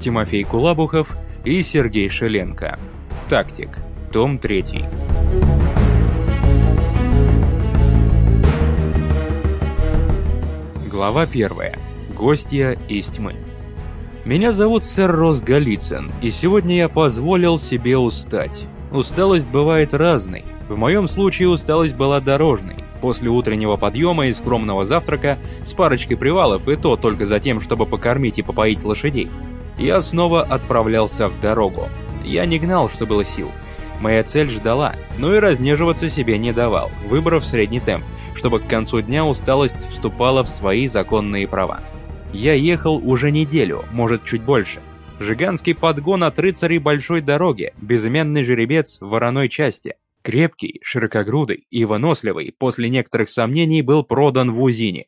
Тимофей Кулабухов и Сергей Шеленко. Тактик. Том 3. Глава 1. Гостья из тьмы. Меня зовут сэр Рос Голицын, и сегодня я позволил себе устать. Усталость бывает разной. В моем случае усталость была дорожной. После утреннего подъема и скромного завтрака с парочкой привалов, и то только за тем, чтобы покормить и попоить лошадей, я снова отправлялся в дорогу. Я не гнал, что было сил. Моя цель ждала, но и разнеживаться себе не давал, выбрав средний темп, чтобы к концу дня усталость вступала в свои законные права. Я ехал уже неделю, может чуть больше. Жиганский подгон от рыцарей большой дороги, безымянный жеребец вороной части. Крепкий, широкогрудый и выносливый, после некоторых сомнений был продан в Узине.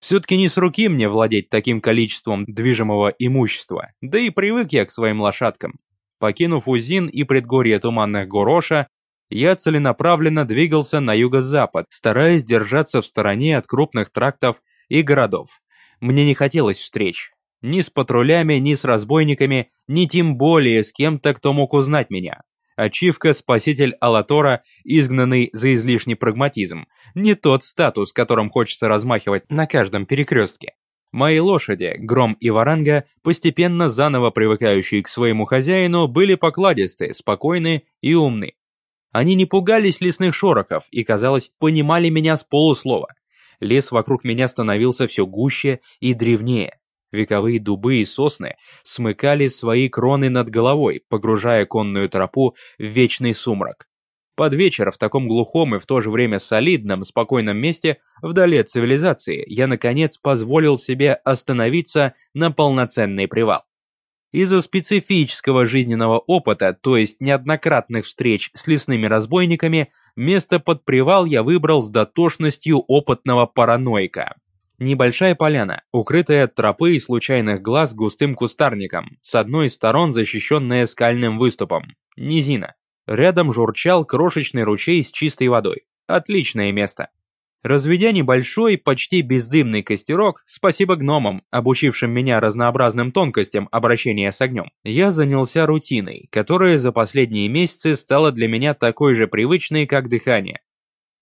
Все-таки не с руки мне владеть таким количеством движимого имущества, да и привык я к своим лошадкам. Покинув Узин и предгорье туманных Гороша, я целенаправленно двигался на юго-запад, стараясь держаться в стороне от крупных трактов и городов. Мне не хотелось встреч. Ни с патрулями, ни с разбойниками, ни тем более с кем-то, кто мог узнать меня. Ачивка «Спаситель Алатора», изгнанный за излишний прагматизм. Не тот статус, которым хочется размахивать на каждом перекрестке. Мои лошади, Гром и Варанга, постепенно заново привыкающие к своему хозяину, были покладисты, спокойны и умны. Они не пугались лесных шорохов и, казалось, понимали меня с полуслова. Лес вокруг меня становился все гуще и древнее. Вековые дубы и сосны смыкали свои кроны над головой, погружая конную тропу в вечный сумрак. Под вечер в таком глухом и в то же время солидном, спокойном месте, вдали от цивилизации, я наконец позволил себе остановиться на полноценный привал. Из-за специфического жизненного опыта, то есть неоднократных встреч с лесными разбойниками, место под привал я выбрал с дотошностью опытного параноика. Небольшая поляна, укрытая от тропы и случайных глаз густым кустарником, с одной из сторон защищенная скальным выступом. Низина. Рядом журчал крошечный ручей с чистой водой. Отличное место. Разведя небольшой, почти бездымный костерок, спасибо гномам, обучившим меня разнообразным тонкостям обращения с огнем, я занялся рутиной, которая за последние месяцы стала для меня такой же привычной, как дыхание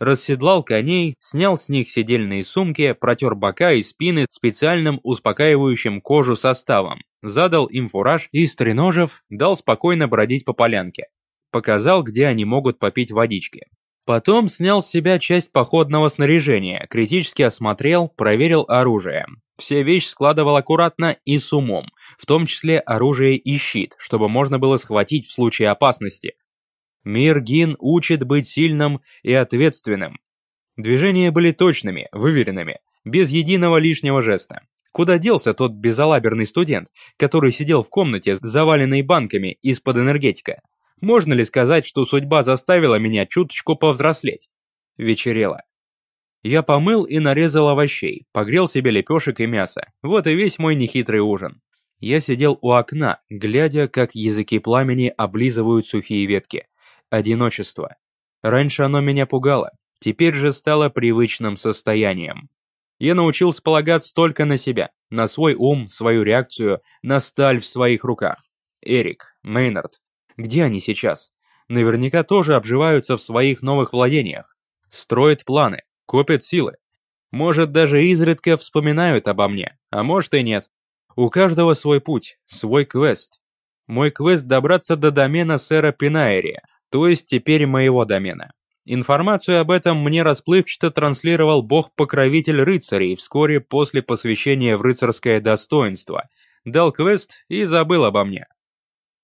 расседлал коней, снял с них седельные сумки, протер бока и спины специальным успокаивающим кожу составом, задал им фураж и, стреножив, дал спокойно бродить по полянке. Показал, где они могут попить водички. Потом снял с себя часть походного снаряжения, критически осмотрел, проверил оружие. Все вещи складывал аккуратно и с умом, в том числе оружие и щит, чтобы можно было схватить в случае опасности, Мир Гин учит быть сильным и ответственным. Движения были точными, выверенными, без единого лишнего жеста. Куда делся тот безалаберный студент, который сидел в комнате, заваленной банками из-под энергетика? Можно ли сказать, что судьба заставила меня чуточку повзрослеть? Вечерело. Я помыл и нарезал овощей, погрел себе лепешек и мясо. Вот и весь мой нехитрый ужин. Я сидел у окна, глядя, как языки пламени облизывают сухие ветки одиночество. Раньше оно меня пугало, теперь же стало привычным состоянием. Я научился полагаться только на себя, на свой ум, свою реакцию, на сталь в своих руках. Эрик, Мейнард, где они сейчас? Наверняка тоже обживаются в своих новых владениях. Строят планы, копят силы. Может, даже изредка вспоминают обо мне, а может и нет. У каждого свой путь, свой квест. Мой квест добраться до домена сэра Пинаэри, то есть теперь моего домена. Информацию об этом мне расплывчато транслировал бог-покровитель рыцарей вскоре после посвящения в рыцарское достоинство, дал квест и забыл обо мне.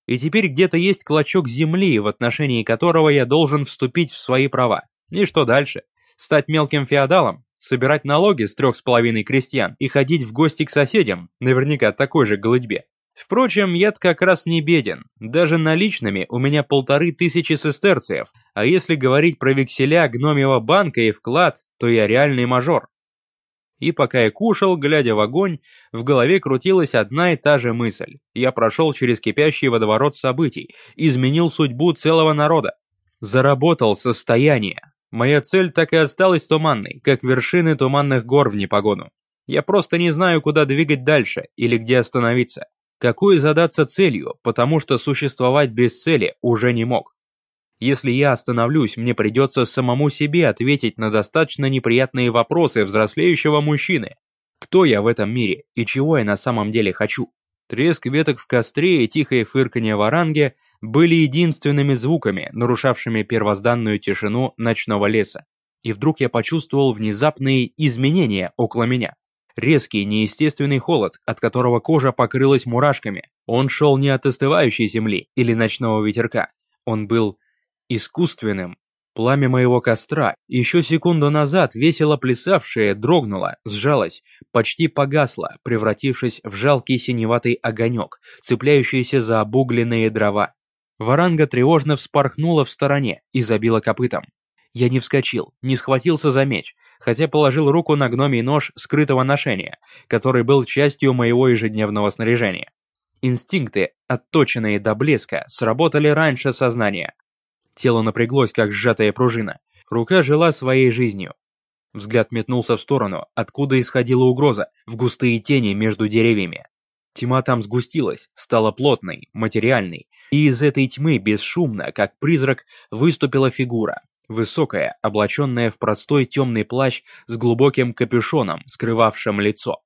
И теперь где-то есть клочок земли, в отношении которого я должен вступить в свои права. И что дальше? Стать мелким феодалом? Собирать налоги с трех с половиной крестьян и ходить в гости к соседям, наверняка такой же голытьбе? Впрочем, я как раз не беден. Даже наличными у меня полторы тысячи сестерциев, а если говорить про векселя гномьего банка и вклад, то я реальный мажор. И пока я кушал, глядя в огонь, в голове крутилась одна и та же мысль. Я прошел через кипящий водоворот событий, изменил судьбу целого народа. Заработал состояние. Моя цель так и осталась туманной, как вершины туманных гор в непогоду. Я просто не знаю, куда двигать дальше или где остановиться. Какой задаться целью, потому что существовать без цели уже не мог. Если я остановлюсь, мне придется самому себе ответить на достаточно неприятные вопросы взрослеющего мужчины. Кто я в этом мире и чего я на самом деле хочу? Треск веток в костре и тихое фырканье варанги были единственными звуками, нарушавшими первозданную тишину ночного леса. И вдруг я почувствовал внезапные изменения около меня. Резкий, неестественный холод, от которого кожа покрылась мурашками. Он шел не от остывающей земли или ночного ветерка. Он был искусственным. Пламя моего костра, еще секунду назад весело плясавшее, дрогнуло, сжалось, почти погасло, превратившись в жалкий синеватый огонек, цепляющийся за обугленные дрова. Варанга тревожно вспорхнула в стороне и забила копытом. Я не вскочил, не схватился за меч, хотя положил руку на гномий нож скрытого ношения, который был частью моего ежедневного снаряжения. Инстинкты, отточенные до блеска, сработали раньше сознания, Тело напряглось, как сжатая пружина. Рука жила своей жизнью. Взгляд метнулся в сторону, откуда исходила угроза, в густые тени между деревьями. Тьма там сгустилась, стала плотной, материальной, и из этой тьмы бесшумно, как призрак, выступила фигура. Высокая, облаченная в простой темный плащ с глубоким капюшоном, скрывавшим лицо.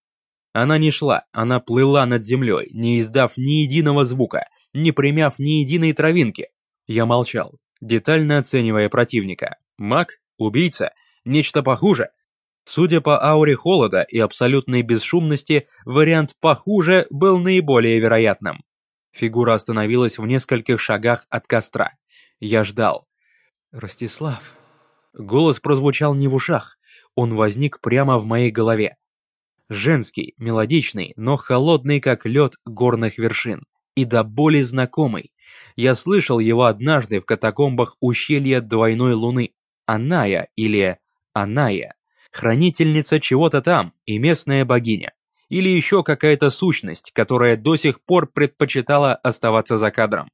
Она не шла, она плыла над землей, не издав ни единого звука, не примяв ни единой травинки. Я молчал, детально оценивая противника. Маг? Убийца? Нечто похуже? Судя по ауре холода и абсолютной бесшумности, вариант «похуже» был наиболее вероятным. Фигура остановилась в нескольких шагах от костра. Я ждал. «Ростислав». Голос прозвучал не в ушах, он возник прямо в моей голове. Женский, мелодичный, но холодный, как лед горных вершин. И до боли знакомый. Я слышал его однажды в катакомбах ущелья Двойной Луны. Аная или Аная. Хранительница чего-то там и местная богиня. Или еще какая-то сущность, которая до сих пор предпочитала оставаться за кадром.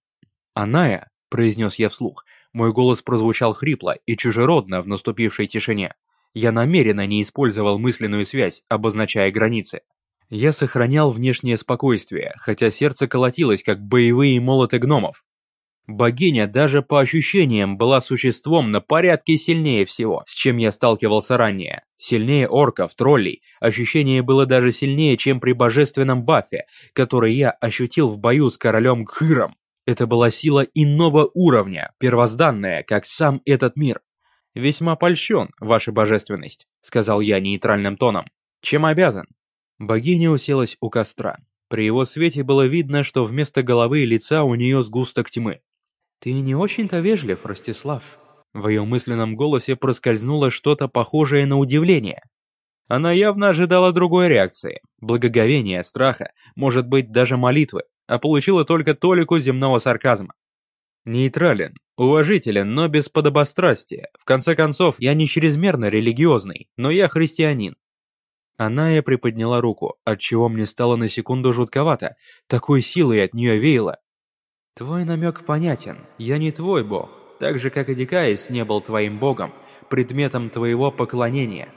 «Аная», — произнес я вслух, мой голос прозвучал хрипло и чужеродно в наступившей тишине. Я намеренно не использовал мысленную связь, обозначая границы. Я сохранял внешнее спокойствие, хотя сердце колотилось, как боевые молоты гномов. Богиня даже по ощущениям была существом на порядке сильнее всего, с чем я сталкивался ранее. Сильнее орков, троллей, ощущение было даже сильнее, чем при божественном бафе, который я ощутил в бою с королем Гхыром. Это была сила иного уровня, первозданная, как сам этот мир. «Весьма польщен, ваша божественность», — сказал я нейтральным тоном. «Чем обязан?» Богиня уселась у костра. При его свете было видно, что вместо головы и лица у нее сгусток тьмы. «Ты не очень-то вежлив, Ростислав». В ее мысленном голосе проскользнуло что-то похожее на удивление. Она явно ожидала другой реакции. Благоговения, страха, может быть, даже молитвы, а получила только толику земного сарказма. Нейтрален, уважителен, но без подобострастия. В конце концов, я не чрезмерно религиозный, но я христианин. Аная приподняла руку, отчего мне стало на секунду жутковато, такой силой от нее веяло. «Твой намек понятен, я не твой бог, так же, как и Дикаис не был твоим богом, предметом твоего поклонения».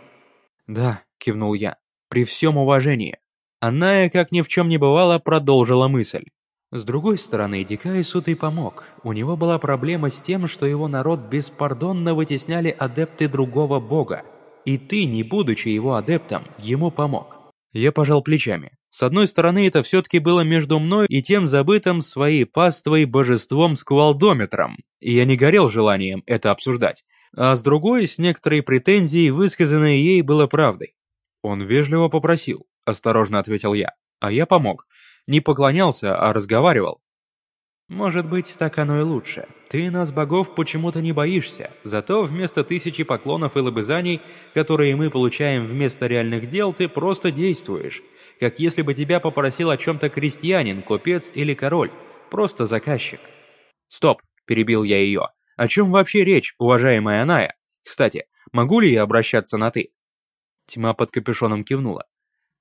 «Да», — кивнул я, — «при всем уважении». Аная, как ни в чем не бывало, продолжила мысль. С другой стороны, Дикаису ты помог. У него была проблема с тем, что его народ беспардонно вытесняли адепты другого бога. И ты, не будучи его адептом, ему помог. Я пожал плечами. С одной стороны, это все-таки было между мной и тем забытым своей паствой божеством сквалдометром, и я не горел желанием это обсуждать. А с другой, с некоторой претензией, высказанной ей, было правдой. Он вежливо попросил, осторожно ответил я, а я помог. Не поклонялся, а разговаривал. Может быть, так оно и лучше. Ты нас, богов, почему-то не боишься, зато вместо тысячи поклонов и лобызаний, которые мы получаем вместо реальных дел, ты просто действуешь. Как если бы тебя попросил о чем-то крестьянин, купец или король. Просто заказчик. Стоп, перебил я ее. О чем вообще речь, уважаемая Аная? Кстати, могу ли я обращаться на «ты»? Тьма под капюшоном кивнула.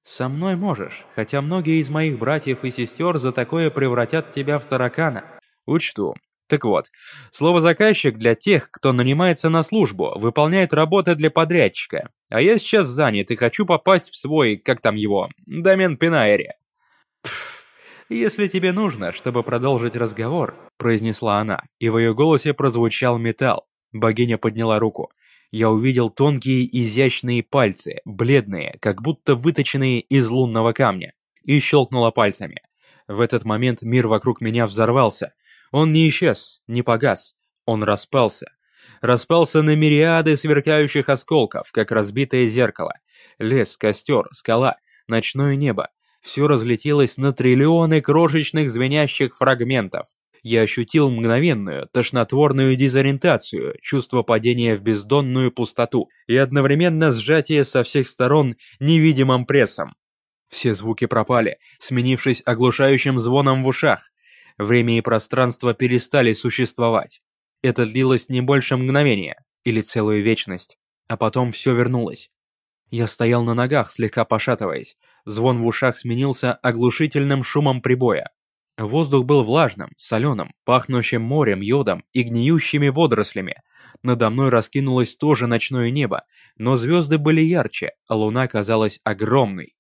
«Со мной можешь, хотя многие из моих братьев и сестер за такое превратят тебя в таракана». «Учту. Так вот, слово «заказчик» для тех, кто нанимается на службу, выполняет работы для подрядчика. А я сейчас занят и хочу попасть в свой, как там его, домен Пинаэри. «Если тебе нужно, чтобы продолжить разговор», — произнесла она, и в ее голосе прозвучал металл. Богиня подняла руку. Я увидел тонкие изящные пальцы, бледные, как будто выточенные из лунного камня, и щелкнула пальцами. В этот момент мир вокруг меня взорвался. Он не исчез, не погас, он распался. Распался на мириады сверкающих осколков, как разбитое зеркало. Лес, костер, скала, ночное небо. Все разлетелось на триллионы крошечных звенящих фрагментов. Я ощутил мгновенную, тошнотворную дезориентацию, чувство падения в бездонную пустоту и одновременно сжатие со всех сторон невидимым прессом. Все звуки пропали, сменившись оглушающим звоном в ушах. Время и пространство перестали существовать. Это длилось не больше мгновения, или целую вечность. А потом все вернулось. Я стоял на ногах, слегка пошатываясь. Звон в ушах сменился оглушительным шумом прибоя. Воздух был влажным, соленым, пахнущим морем, йодом и гниющими водорослями. Надо мной раскинулось тоже ночное небо, но звезды были ярче, а луна казалась огромной.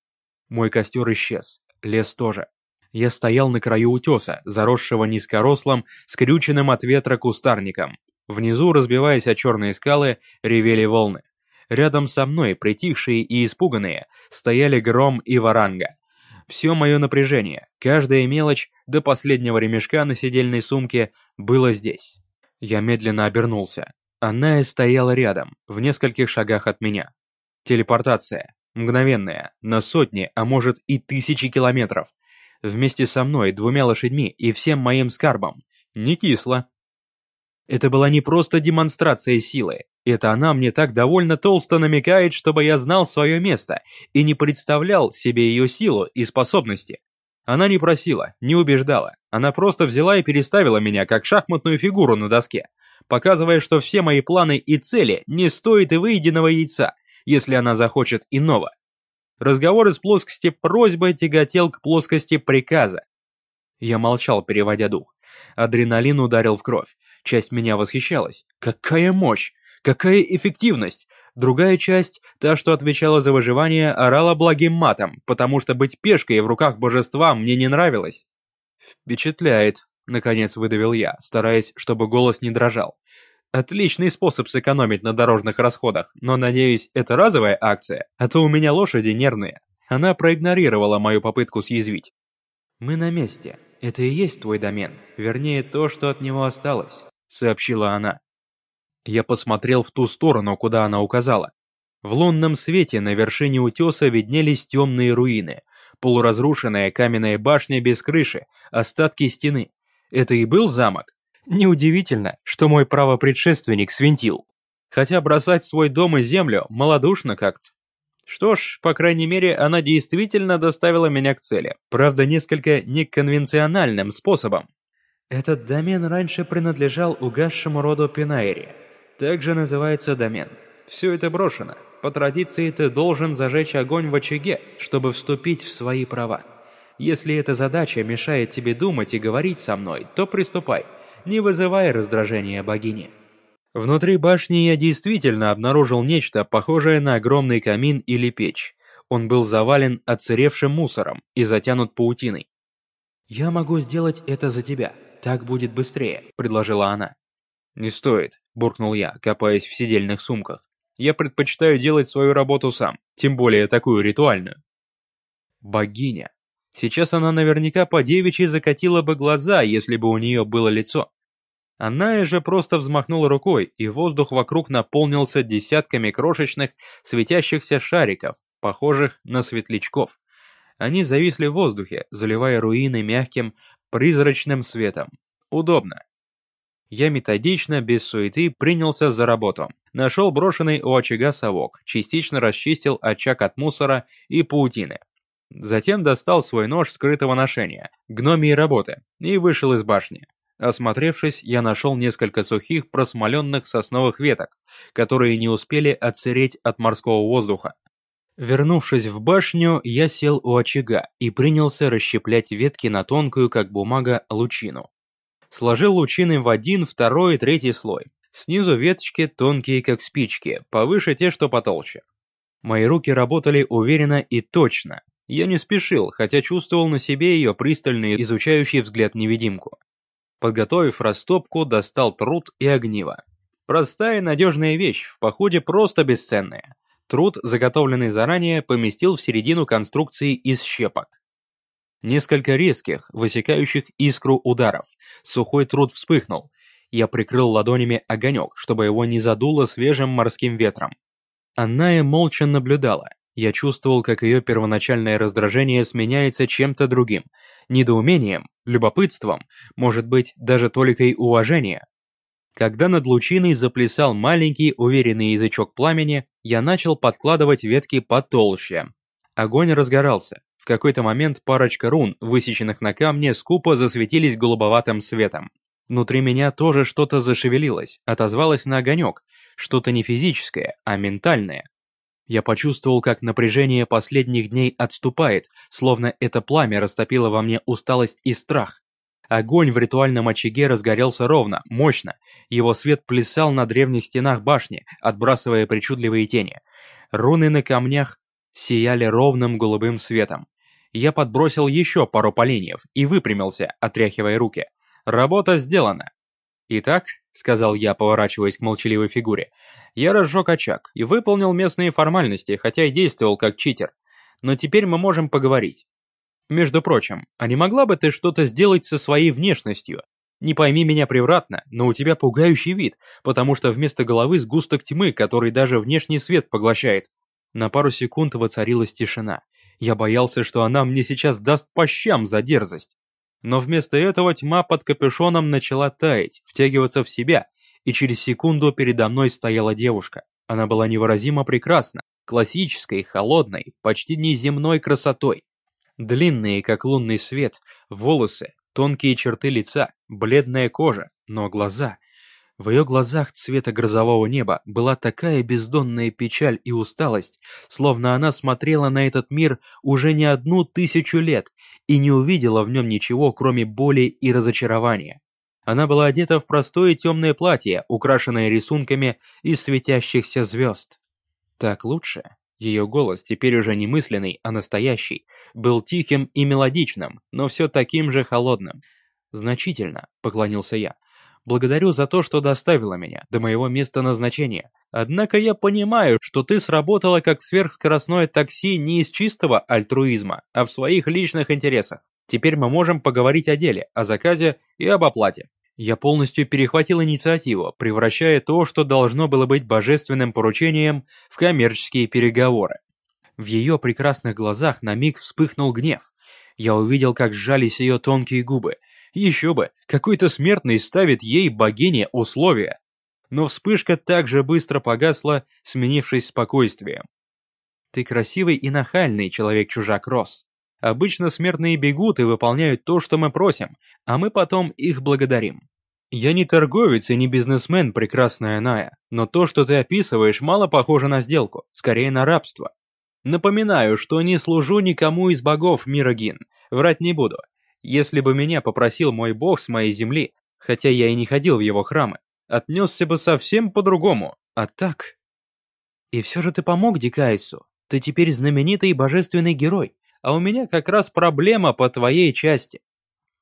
Мой костер исчез, лес тоже. Я стоял на краю утеса, заросшего низкорослым, скрюченным от ветра кустарником. Внизу, разбиваясь о черные скалы, ревели волны. Рядом со мной, притихшие и испуганные, стояли Гром и Варанга. Все мое напряжение, каждая мелочь до последнего ремешка на сидельной сумке было здесь. Я медленно обернулся. Она и стояла рядом, в нескольких шагах от меня. Телепортация. Мгновенная, на сотни, а может и тысячи километров. Вместе со мной, двумя лошадьми и всем моим скарбом. Не кисло. Это была не просто демонстрация силы, это она мне так довольно толсто намекает, чтобы я знал свое место и не представлял себе ее силу и способности. Она не просила, не убеждала, она просто взяла и переставила меня как шахматную фигуру на доске, показывая, что все мои планы и цели не стоят и выеденного яйца, если она захочет иного. Разговор из плоскости просьбы тяготел к плоскости приказа. Я молчал, переводя дух. Адреналин ударил в кровь. Часть меня восхищалась. Какая мощь! Какая эффективность! Другая часть, та, что отвечала за выживание, орала благим матом, потому что быть пешкой в руках божества мне не нравилось. «Впечатляет», — наконец выдавил я, стараясь, чтобы голос не дрожал. «Отличный способ сэкономить на дорожных расходах, но, надеюсь, это разовая акция, а то у меня лошади нервные». Она проигнорировала мою попытку съязвить. «Мы на месте. Это и есть твой домен, вернее, то, что от него осталось», — сообщила она. Я посмотрел в ту сторону, куда она указала. В лунном свете на вершине утеса виднелись темные руины, полуразрушенная каменная башня без крыши, остатки стены. Это и был замок? Неудивительно, что мой правопредшественник свинтил. Хотя бросать свой дом и землю малодушно как-то. Что ж, по крайней мере, она действительно доставила меня к цели, правда несколько неконвенциональным способом. Этот домен раньше принадлежал угасшему роду Пинайри, также называется домен. Все это брошено. По традиции ты должен зажечь огонь в очаге, чтобы вступить в свои права. Если эта задача мешает тебе думать и говорить со мной, то приступай, не вызывая раздражения богини. Внутри башни я действительно обнаружил нечто похожее на огромный камин или печь. Он был завален отсыревшим мусором и затянут паутиной. «Я могу сделать это за тебя, так будет быстрее», — предложила она. «Не стоит», – буркнул я, копаясь в сидельных сумках. «Я предпочитаю делать свою работу сам, тем более такую ритуальную». Богиня. Сейчас она наверняка по девичьи закатила бы глаза, если бы у нее было лицо. Она же просто взмахнула рукой, и воздух вокруг наполнился десятками крошечных светящихся шариков, похожих на светлячков. Они зависли в воздухе, заливая руины мягким, призрачным светом. Удобно. Я методично, без суеты, принялся за работу. Нашел брошенный у очага совок, частично расчистил очаг от мусора и паутины. Затем достал свой нож скрытого ношения, гномии работы, и вышел из башни. Осмотревшись, я нашел несколько сухих просмоленных сосновых веток, которые не успели отсыреть от морского воздуха. Вернувшись в башню, я сел у очага и принялся расщеплять ветки на тонкую, как бумага, лучину. Сложил лучины в один, второй и третий слой. Снизу веточки тонкие, как спички, повыше те, что потолще. Мои руки работали уверенно и точно. Я не спешил, хотя чувствовал на себе ее пристальный изучающий взгляд невидимку. Подготовив растопку, достал труд и огниво. Простая и надежная вещь, в походе просто бесценная. Труд, заготовленный заранее, поместил в середину конструкции из щепок. Несколько резких, высекающих искру ударов. Сухой труд вспыхнул. Я прикрыл ладонями огонек, чтобы его не задуло свежим морским ветром. Анная молча наблюдала. Я чувствовал, как ее первоначальное раздражение сменяется чем-то другим. Недоумением, любопытством, может быть, даже толикой уважения. Когда над лучиной заплясал маленький уверенный язычок пламени, я начал подкладывать ветки потолще. Огонь разгорался. В какой-то момент парочка рун, высеченных на камне, скупо засветились голубоватым светом. Внутри меня тоже что-то зашевелилось, отозвалось на огонек, что-то не физическое, а ментальное. Я почувствовал, как напряжение последних дней отступает, словно это пламя растопило во мне усталость и страх. Огонь в ритуальном очаге разгорелся ровно, мощно. Его свет плясал на древних стенах башни, отбрасывая причудливые тени. Руны на камнях сияли ровным голубым светом. Я подбросил еще пару поленьев и выпрямился, отряхивая руки. Работа сделана. Итак, сказал я, поворачиваясь к молчаливой фигуре, я разжег очаг и выполнил местные формальности, хотя и действовал как читер. Но теперь мы можем поговорить. Между прочим, а не могла бы ты что-то сделать со своей внешностью? Не пойми меня превратно, но у тебя пугающий вид, потому что вместо головы сгусток тьмы, который даже внешний свет поглощает. На пару секунд воцарилась тишина. Я боялся, что она мне сейчас даст по щам за дерзость. Но вместо этого тьма под капюшоном начала таять, втягиваться в себя, и через секунду передо мной стояла девушка. Она была невыразимо прекрасна, классической, холодной, почти неземной красотой. Длинные, как лунный свет, волосы, тонкие черты лица, бледная кожа, но глаза — в ее глазах цвета грозового неба была такая бездонная печаль и усталость, словно она смотрела на этот мир уже не одну тысячу лет и не увидела в нем ничего, кроме боли и разочарования. Она была одета в простое темное платье, украшенное рисунками из светящихся звезд. Так лучше. Ее голос, теперь уже не мысленный, а настоящий, был тихим и мелодичным, но все таким же холодным. «Значительно», — поклонился я. Благодарю за то, что доставила меня до моего места назначения. Однако я понимаю, что ты сработала как сверхскоростное такси не из чистого альтруизма, а в своих личных интересах. Теперь мы можем поговорить о деле, о заказе и об оплате. Я полностью перехватил инициативу, превращая то, что должно было быть божественным поручением, в коммерческие переговоры. В ее прекрасных глазах на миг вспыхнул гнев. Я увидел, как сжались ее тонкие губы, еще бы, какой-то смертный ставит ей богине условия. Но вспышка так же быстро погасла, сменившись спокойствием. Ты красивый и нахальный человек-чужак Рос. Обычно смертные бегут и выполняют то, что мы просим, а мы потом их благодарим. Я не торговец и не бизнесмен, прекрасная Ная, но то, что ты описываешь, мало похоже на сделку, скорее на рабство. Напоминаю, что не служу никому из богов мира Гин, врать не буду, если бы меня попросил мой бог с моей земли, хотя я и не ходил в его храмы, отнесся бы совсем по-другому, а так... И все же ты помог Дикайсу, ты теперь знаменитый божественный герой, а у меня как раз проблема по твоей части.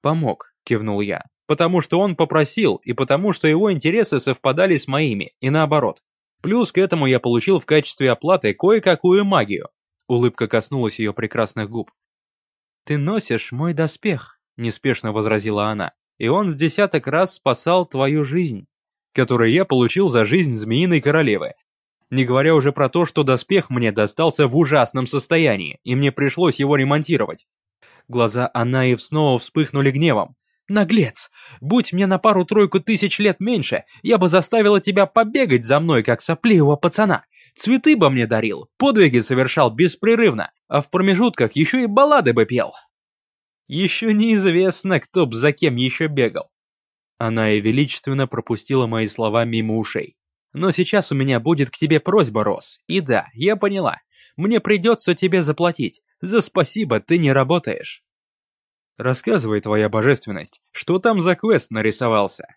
Помог, кивнул я, потому что он попросил и потому что его интересы совпадали с моими, и наоборот. Плюс к этому я получил в качестве оплаты кое-какую магию. Улыбка коснулась ее прекрасных губ. «Ты носишь мой доспех», — неспешно возразила она, «и он с десяток раз спасал твою жизнь, которую я получил за жизнь Змеиной Королевы, не говоря уже про то, что доспех мне достался в ужасном состоянии, и мне пришлось его ремонтировать». Глаза Анаев снова вспыхнули гневом. «Наглец! Будь мне на пару-тройку тысяч лет меньше, я бы заставила тебя побегать за мной, как сопливого пацана. Цветы бы мне дарил, подвиги совершал беспрерывно, а в промежутках еще и баллады бы пел. Еще неизвестно, кто б за кем еще бегал. Она и величественно пропустила мои слова мимо ушей. Но сейчас у меня будет к тебе просьба, Рос. И да, я поняла. Мне придется тебе заплатить. За спасибо ты не работаешь. Рассказывай, твоя божественность, что там за квест нарисовался?